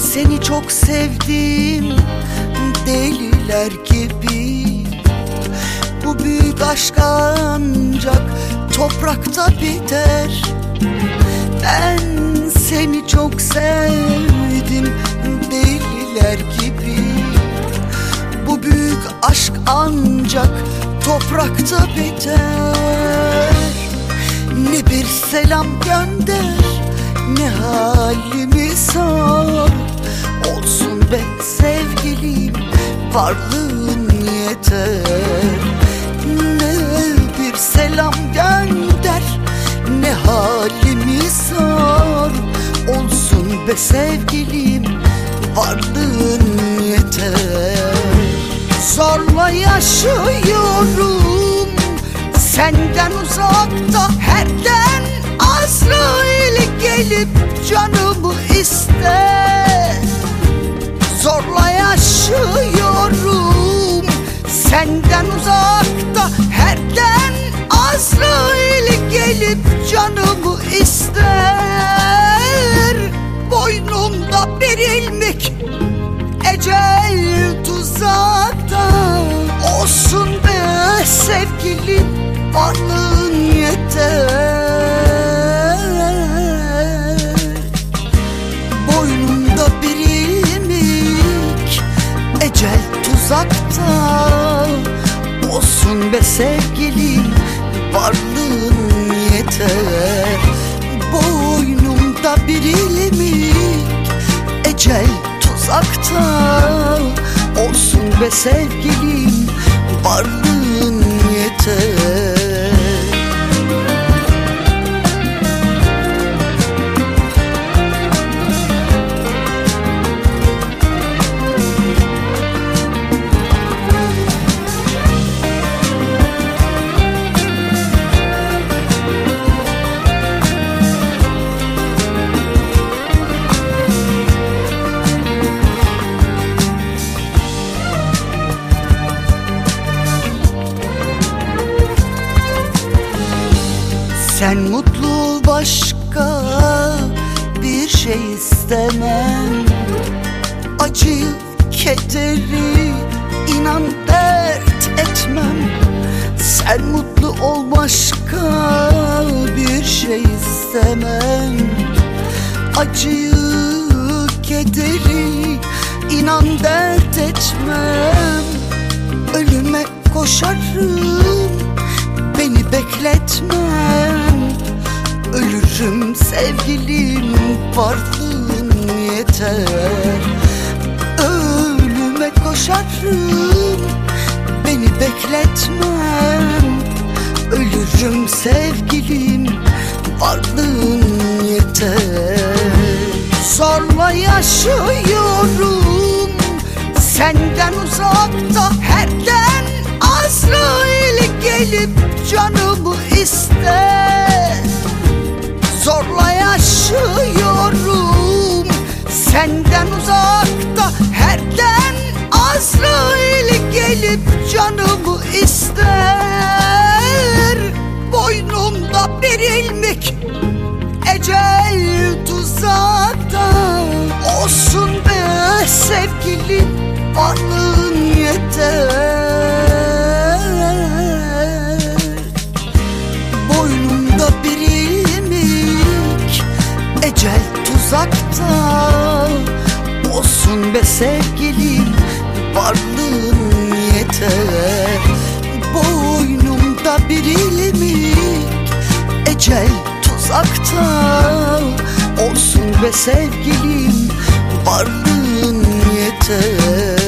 Seni çok sevdim deliler gibi. Bu büyük aşk ancak toprakta biter. Ben seni çok sevdim deliler gibi. Bu büyük aşk ancak toprakta biter. Ne bir selam gönder ne halimi sor. Olsun be sevgilim varlığın yeter. Ne bir selam gönder ne halimi sor. Olsun be sevgilim varlığın yeter. Zorla yaşıyorum senden uzakta herden Azrail gelip canımı ister Zorla yaşıyorum. Senden uzakta herden Azrail gelip canımı ister. Boynumda bir ilmek ecel tuzakta Olsun be sevgilim varlığın tuzakta Olsun be sevgilim varlığın yeter. Boynumda bir ilmek ecel tuzakta Olsun be sevgilim varlığın yeter Sen mutlu ol başka bir şey istemem. Acıyı, kederi inan dert etmem. Sen mutlu ol başka bir şey istemem. Acıyı, kederi inan dert etmem. Ölüme koşarım beni bekletmem Ölürüm sevgilim varlığın yeter. Ölüme koşarım beni bekletmem. Ölürüm sevgilim varlığın yeter. Zorla yaşıyorum senden uzakta herden Azrail gelip canımı ister senden uzakta. Herden Azrail gelip canımı ister. Boynumda bir ilmek ecel tuzakta. Olsun be sevgilim varlığın yeter. Boynumda bir ilmek ecel tuzakta be sevgilim varlığın yeter. Boynumda bir ilmek ecel tuzakta Olsun be sevgilim varlığın yeter